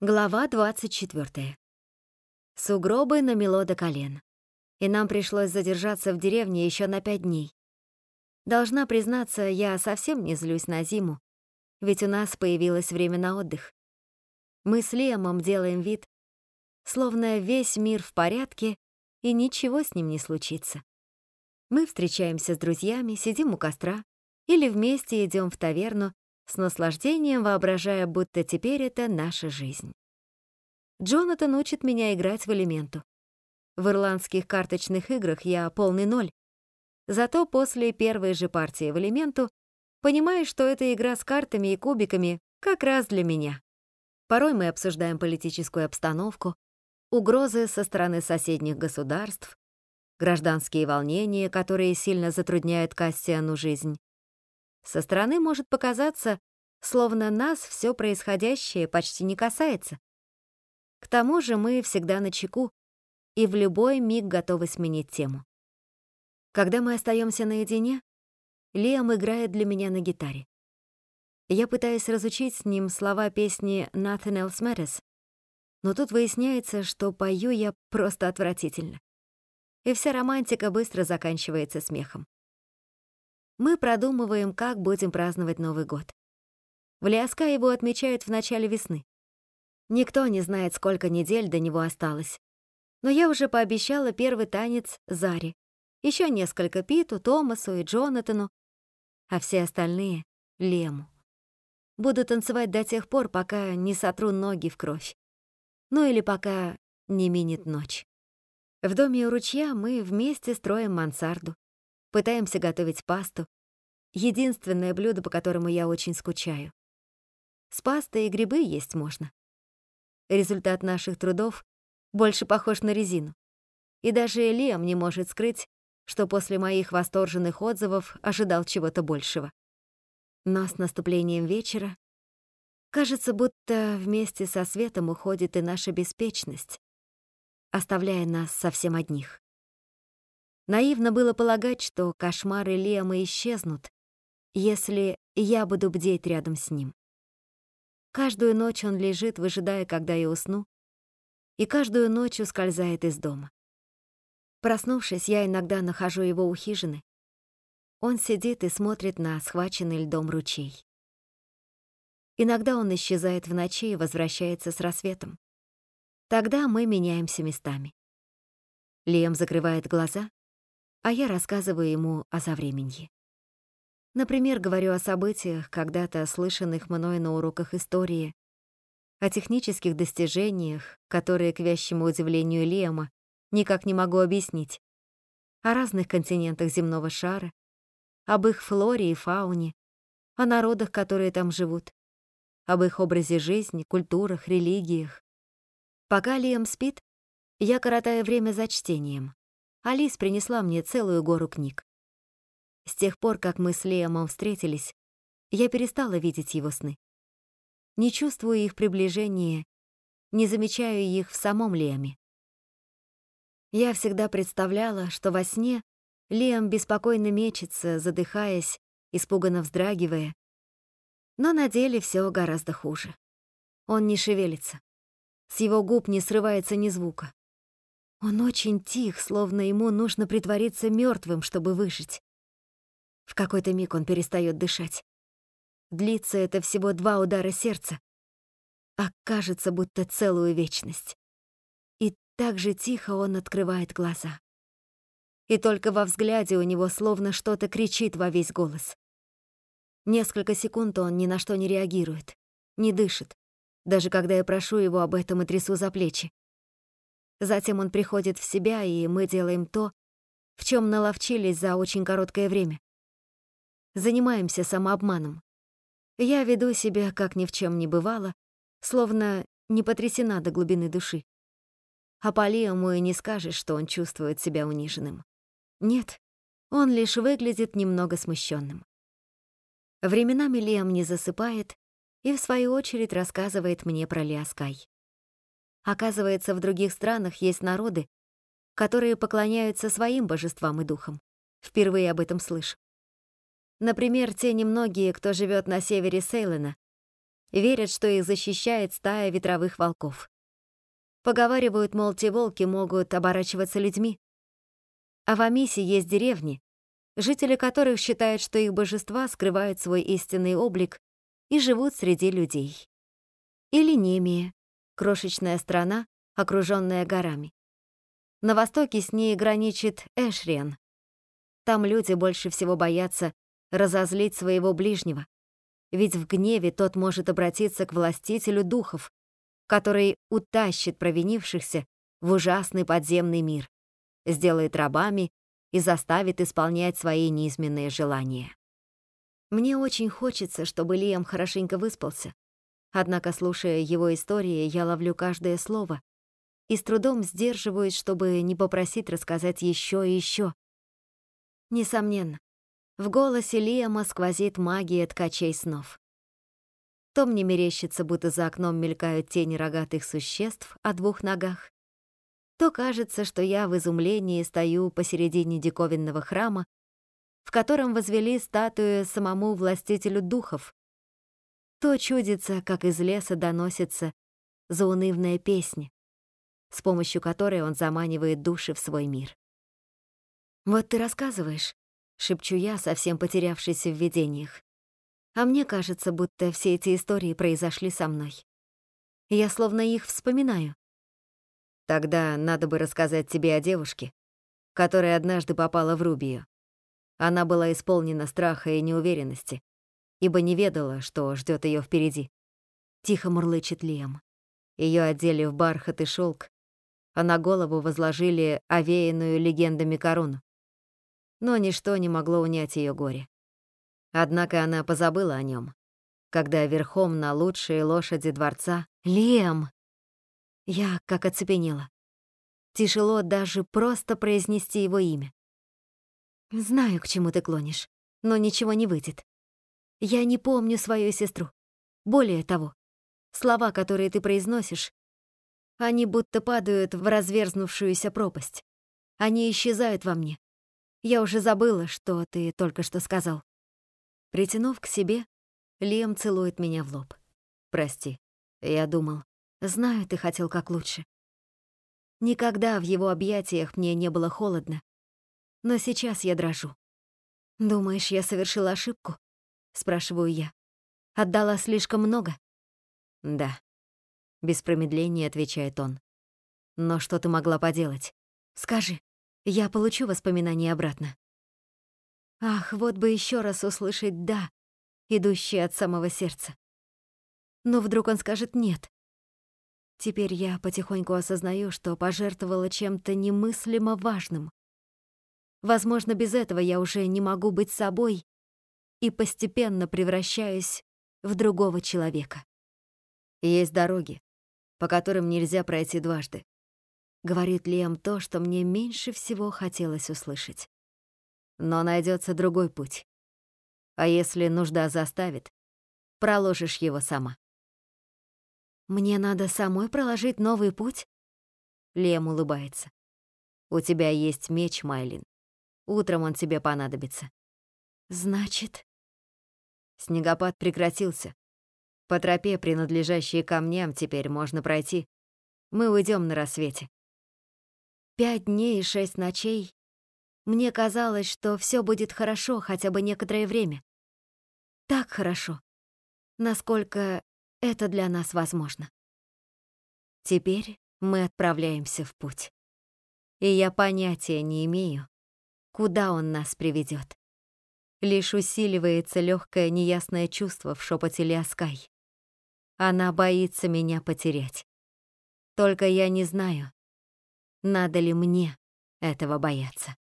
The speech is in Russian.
Глава 24. Сугробы намело до колен, и нам пришлось задержаться в деревне еще на пять дней. Должна признаться, я совсем не злюсь на зиму, ведь у нас появилось время на отдых. Мы с Лиамом делаем вид, словно весь мир в порядке, и ничего с ним не случится. Мы встречаемся с друзьями, сидим у костра или вместе идем в таверну с наслаждением воображая, будто теперь это наша жизнь. Джонатан учит меня играть в элементу. В ирландских карточных играх я полный ноль. Зато после первой же партии в элементу понимаю, что эта игра с картами и кубиками как раз для меня. Порой мы обсуждаем политическую обстановку, угрозы со стороны соседних государств, гражданские волнения, которые сильно затрудняют Кассиану жизнь. Со стороны может показаться, словно нас все происходящее почти не касается. К тому же мы всегда на чеку и в любой миг готовы сменить тему. Когда мы остаемся наедине, Лиам играет для меня на гитаре. Я пытаюсь разучить с ним слова песни «Nothing else matters», но тут выясняется, что пою я просто отвратительно. И вся романтика быстро заканчивается смехом. Мы продумываем, как будем праздновать Новый год. В Лиаска его отмечают в начале весны. Никто не знает, сколько недель до него осталось. Но я уже пообещала первый танец Заре, еще несколько Питу, Томасу и Джонатану, а все остальные — Лему. Буду танцевать до тех пор, пока не сотру ноги в кровь. Ну или пока не минет ночь. В доме у ручья мы вместе строим мансарду, пытаемся готовить пасту. Единственное блюдо, по которому я очень скучаю. С пастой и грибы есть можно. Результат наших трудов больше похож на резину. И даже Лиам не может скрыть, что после моих восторженных отзывов ожидал чего-то большего. Но с наступлением вечера кажется, будто вместе со светом уходит и наша беспечность, оставляя нас совсем одних. Наивно было полагать, что кошмары Лиама исчезнут, если я буду бдеть рядом с ним. Каждую ночь он лежит, выжидая, когда я усну, и каждую ночь ускользает из дома. Проснувшись, я иногда нахожу его у хижины. Он сидит и смотрит на схваченный льдом ручей. Иногда он исчезает в ночи и возвращается с рассветом. Тогда мы меняемся местами. Лем закрывает глаза, а я рассказываю ему о завременье. Например, говорю о событиях, когда-то слышанных мной на уроках истории, о технических достижениях, которые, к вящему удивлению Лиама, никак не могу объяснить, о разных континентах земного шара, об их флоре и фауне, о народах, которые там живут, об их образе жизни, культурах, религиях. Пока Лиам спит, я коротаю время за чтением. Алис принесла мне целую гору книг. С тех пор, как мы с Лиамом встретились, я перестала видеть его сны. Не чувствую их приближения, не замечаю их в самом Лиаме. Я всегда представляла, что во сне Лиам беспокойно мечется, задыхаясь, испуганно вздрагивая. Но на деле все гораздо хуже. Он не шевелится. С его губ не срывается ни звука. Он очень тих, словно ему нужно притвориться мертвым, чтобы выжить. В какой-то миг он перестает дышать. Длится это всего два удара сердца, а кажется, будто целую вечность. И так же тихо он открывает глаза. И только во взгляде у него словно что-то кричит во весь голос. Несколько секунд он ни на что не реагирует, не дышит, даже когда я прошу его об этом и трясу за плечи. Затем он приходит в себя, и мы делаем то, в чем наловчились за очень короткое время занимаемся самообманом. Я веду себя, как ни в чем не бывало, словно не потрясена до глубины души. А по Лиаму и не скажешь, что он чувствует себя униженным. Нет, он лишь выглядит немного смущенным. Временами Лиам не засыпает и, в свою очередь, рассказывает мне про Лиаскай. Оказывается, в других странах есть народы, которые поклоняются своим божествам и духам. Впервые об этом слышу. Например, те немногие, кто живет на севере Сейлена, верят, что их защищает стая ветровых волков. Поговаривают, мол, те волки могут оборачиваться людьми. А в Амисе есть деревни, жители которых считают, что их божества скрывают свой истинный облик и живут среди людей. Или Немия, крошечная страна, окруженная горами. На востоке с ней граничит Эшриен. Там люди больше всего боятся разозлить своего ближнего, ведь в гневе тот может обратиться к властителю духов, который утащит провинившихся в ужасный подземный мир, сделает рабами и заставит исполнять свои низменные желания. Мне очень хочется, чтобы Лиам хорошенько выспался, однако, слушая его истории, я ловлю каждое слово и с трудом сдерживаюсь, чтобы не попросить рассказать еще и еще. Несомненно, в голосе Лиама сквозит магия ткачей снов. То мне мерещится, будто за окном мелькают тени рогатых существ о двух ногах, то кажется, что я в изумлении стою посередине диковинного храма, в котором возвели статую самому властителю духов, то чудится, как из леса доносится заунывная песня, с помощью которой он заманивает души в свой мир. «Вот ты рассказываешь», — шепчу я, совсем потерявшись в видениях. А мне кажется, будто все эти истории произошли со мной. Я словно их вспоминаю. Тогда надо бы рассказать тебе о девушке, которая однажды попала в Рубию. Она была исполнена страха и неуверенности, ибо не ведала, что ждет ее впереди. Тихо мурлычет Лиам. Ее одели в бархат и шелк, а на голову возложили овеянную легендами корону. Но ничто не могло унять ее горе. Однако она позабыла о нем, когда верхом на лучшей лошади дворца Лем. Я как оцепенела. Тяжело даже просто произнести его имя. Знаю, к чему ты клонишь, но ничего не выйдет. Я не помню свою сестру. Более того, слова, которые ты произносишь, они будто падают в разверзнувшуюся пропасть. Они исчезают во мне. Я уже забыла, что ты только что сказал. Притянув к себе, Лем целует меня в лоб. «Прости, я думал. Знаю, ты хотел как лучше. Никогда в его объятиях мне не было холодно, но сейчас я дрожу. «Думаешь, я совершила ошибку?» — спрашиваю я. «Отдала слишком много?» «Да», — без промедления отвечает он. «Но что ты могла поделать? Скажи, я получу воспоминания обратно». Ах, вот бы еще раз услышать «да», идущее от самого сердца. Но вдруг он скажет «нет». Теперь я потихоньку осознаю, что пожертвовала чем-то немыслимо важным. Возможно, без этого я уже не могу быть собой и постепенно превращаюсь в другого человека. Есть дороги, по которым нельзя пройти дважды. Говорит Лем то, что мне меньше всего хотелось услышать. Но найдется другой путь. А если нужда заставит, проложишь его сама. Мне надо самой проложить новый путь? Лем улыбается. У тебя есть меч, Майлин. Утром он тебе понадобится. Значит... Снегопад прекратился. По тропе, принадлежащей камням, теперь можно пройти. Мы уйдем на рассвете. Пять дней и шесть ночей мне казалось, что все будет хорошо хотя бы некоторое время. Так хорошо, насколько это для нас возможно. Теперь мы отправляемся в путь. И я понятия не имею, куда он нас приведет. Лишь усиливается легкое неясное чувство в шепоте Лиаскай. Она боится меня потерять. Только я не знаю, надо ли мне этого бояться.